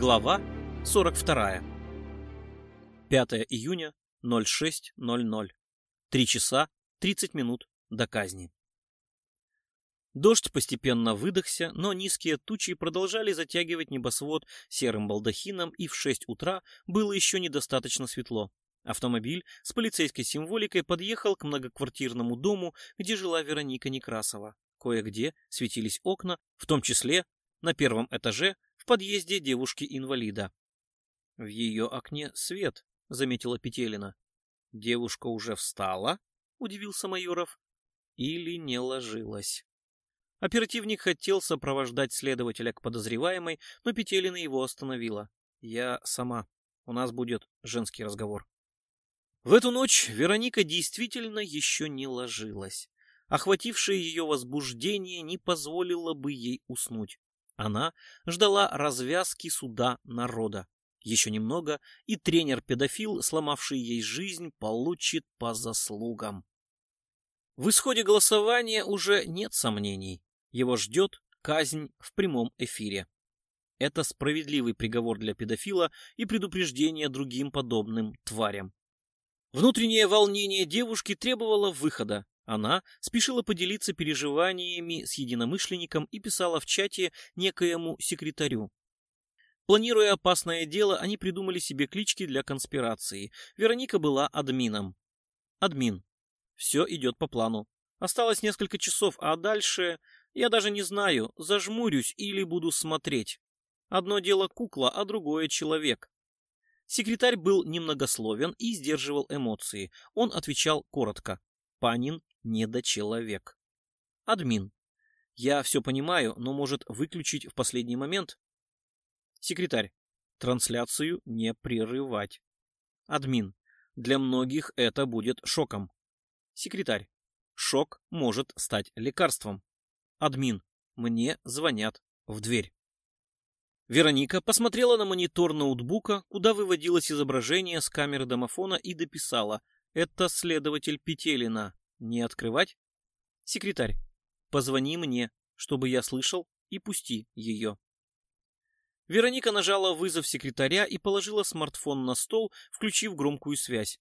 Глава 42. 5 июня 06.00. 3 часа 30 минут до казни. Дождь постепенно выдохся, но низкие тучи продолжали затягивать небосвод серым балдахином, и в 6 утра было еще недостаточно светло. Автомобиль с полицейской символикой подъехал к многоквартирному дому, где жила Вероника Некрасова. Кое-где светились окна, в том числе на первом этаже подъезде девушки-инвалида. В ее окне свет, заметила Петелина. Девушка уже встала? Удивился Майоров. Или не ложилась. Оперативник хотел сопровождать следователя к подозреваемой, но Петелина его остановила. Я сама. У нас будет женский разговор. В эту ночь Вероника действительно еще не ложилась. Охватившее ее возбуждение не позволило бы ей уснуть. Она ждала развязки суда народа. Еще немного, и тренер-педофил, сломавший ей жизнь, получит по заслугам. В исходе голосования уже нет сомнений. Его ждет казнь в прямом эфире. Это справедливый приговор для педофила и предупреждение другим подобным тварям. Внутреннее волнение девушки требовало выхода, она спешила поделиться переживаниями с единомышленником и писала в чате некоему секретарю. Планируя опасное дело, они придумали себе клички для конспирации. Вероника была админом. Админ. Все идет по плану. Осталось несколько часов, а дальше... Я даже не знаю, зажмурюсь или буду смотреть. Одно дело кукла, а другое человек. Секретарь был немногословен и сдерживал эмоции. Он отвечал коротко. Панин недочеловек. Админ. Я все понимаю, но может выключить в последний момент? Секретарь. Трансляцию не прерывать. Админ. Для многих это будет шоком. Секретарь. Шок может стать лекарством. Админ. Мне звонят в дверь. Вероника посмотрела на монитор ноутбука, куда выводилось изображение с камеры домофона и дописала «Это следователь Петелина». Не открывать? Секретарь, позвони мне, чтобы я слышал, и пусти ее. Вероника нажала вызов секретаря и положила смартфон на стол, включив громкую связь.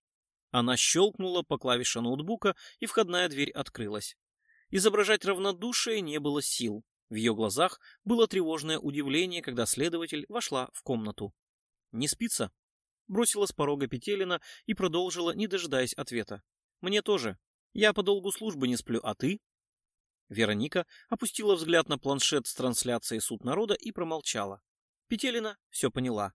Она щелкнула по клавише ноутбука, и входная дверь открылась. Изображать равнодушие не было сил. В ее глазах было тревожное удивление, когда следователь вошла в комнату. «Не спится?» Бросила с порога Петелина и продолжила, не дожидаясь ответа. «Мне тоже. Я по долгу службы не сплю, а ты? Вероника опустила взгляд на планшет с трансляцией суд народа и промолчала. Петелина все поняла.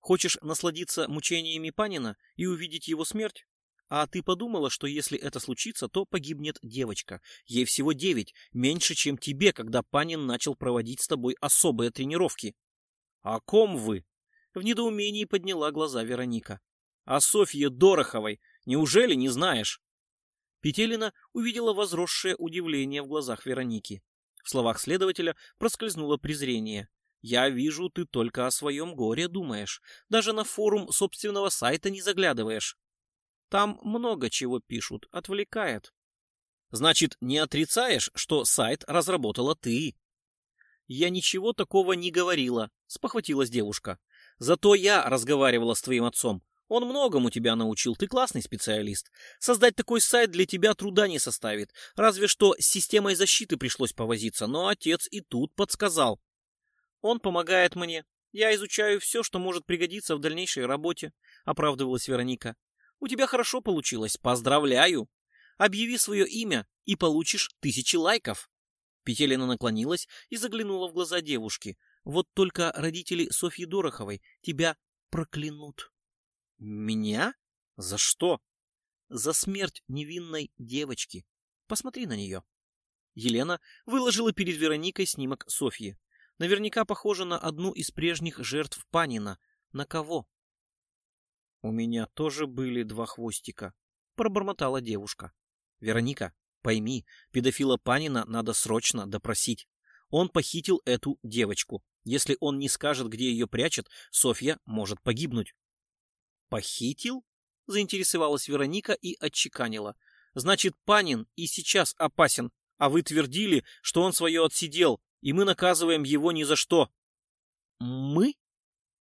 Хочешь насладиться мучениями Панина и увидеть его смерть? А ты подумала, что если это случится, то погибнет девочка. Ей всего девять, меньше, чем тебе, когда Панин начал проводить с тобой особые тренировки. О ком вы? В недоумении подняла глаза Вероника. О Софье Дороховой. Неужели не знаешь? Петелина увидела возросшее удивление в глазах Вероники. В словах следователя проскользнуло презрение. «Я вижу, ты только о своем горе думаешь. Даже на форум собственного сайта не заглядываешь. Там много чего пишут, отвлекает». «Значит, не отрицаешь, что сайт разработала ты?» «Я ничего такого не говорила», — спохватилась девушка. «Зато я разговаривала с твоим отцом. Он многому тебя научил, ты классный специалист. Создать такой сайт для тебя труда не составит. Разве что с системой защиты пришлось повозиться, но отец и тут подсказал. Он помогает мне. Я изучаю все, что может пригодиться в дальнейшей работе, оправдывалась Вероника. У тебя хорошо получилось, поздравляю. Объяви свое имя и получишь тысячи лайков. Петелина наклонилась и заглянула в глаза девушки. Вот только родители Софьи Дороховой тебя проклянут. Меня? За что? За смерть невинной девочки. Посмотри на нее. Елена выложила перед Вероникой снимок Софьи. Наверняка похожа на одну из прежних жертв Панина. На кого? У меня тоже были два хвостика, пробормотала девушка. Вероника, пойми, педофила Панина надо срочно допросить. Он похитил эту девочку. Если он не скажет, где ее прячет, Софья может погибнуть. «Похитил?» — заинтересовалась Вероника и отчеканила. «Значит, Панин и сейчас опасен, а вы твердили, что он свое отсидел, и мы наказываем его ни за что». «Мы?»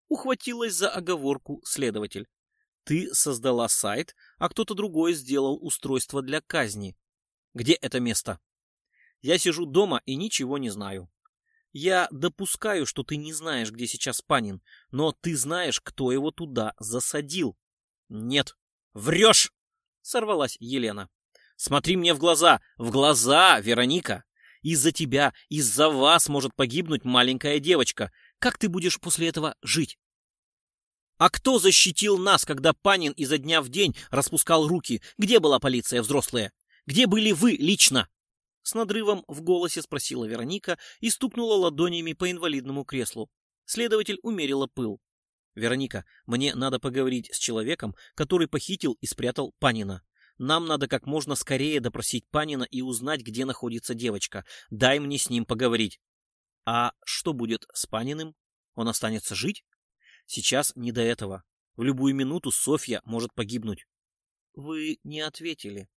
ухватилась за оговорку следователь. Ты создала сайт, а кто-то другой сделал устройство для казни. Где это место? Я сижу дома и ничего не знаю. Я допускаю, что ты не знаешь, где сейчас Панин, но ты знаешь, кто его туда засадил. Нет, врешь! Сорвалась Елена. Смотри мне в глаза, в глаза, Вероника. Из-за тебя, из-за вас может погибнуть маленькая девочка. Как ты будешь после этого жить? А кто защитил нас, когда Панин изо дня в день распускал руки? Где была полиция взрослая? Где были вы лично? С надрывом в голосе спросила Вероника и стукнула ладонями по инвалидному креслу. Следователь умерила пыл. «Вероника, мне надо поговорить с человеком, который похитил и спрятал Панина. Нам надо как можно скорее допросить Панина и узнать, где находится девочка. Дай мне с ним поговорить». «А что будет с Паниным? Он останется жить?» «Сейчас не до этого. В любую минуту Софья может погибнуть». «Вы не ответили»,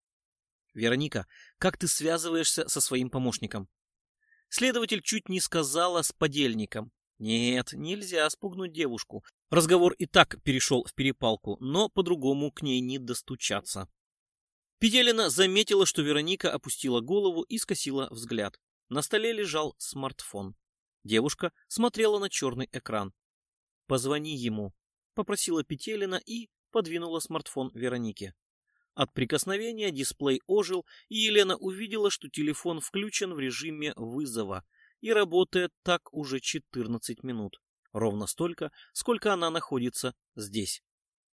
Вероника, как ты связываешься со своим помощником? Следователь чуть не сказала с подельником. Нет, нельзя спугнуть девушку. Разговор и так перешел в перепалку, но по-другому к ней не достучаться. Петелина заметила, что Вероника опустила голову и скосила взгляд. На столе лежал смартфон. Девушка смотрела на черный экран. «Позвони ему», — попросила Петелина и подвинула смартфон Веронике. От прикосновения дисплей ожил, и Елена увидела, что телефон включен в режиме вызова и работает так уже 14 минут. Ровно столько, сколько она находится здесь.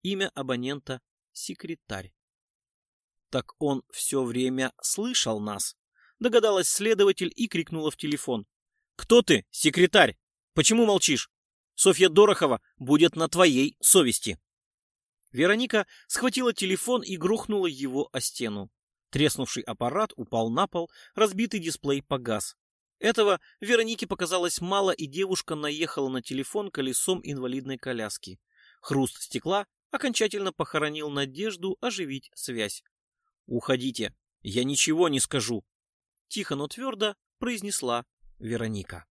Имя абонента — секретарь. Так он все время слышал нас. Догадалась следователь и крикнула в телефон. «Кто ты, секретарь? Почему молчишь? Софья Дорохова будет на твоей совести». Вероника схватила телефон и грохнула его о стену. Треснувший аппарат упал на пол, разбитый дисплей погас. Этого Веронике показалось мало, и девушка наехала на телефон колесом инвалидной коляски. Хруст стекла окончательно похоронил надежду оживить связь. «Уходите, я ничего не скажу», — тихо, но твердо произнесла Вероника.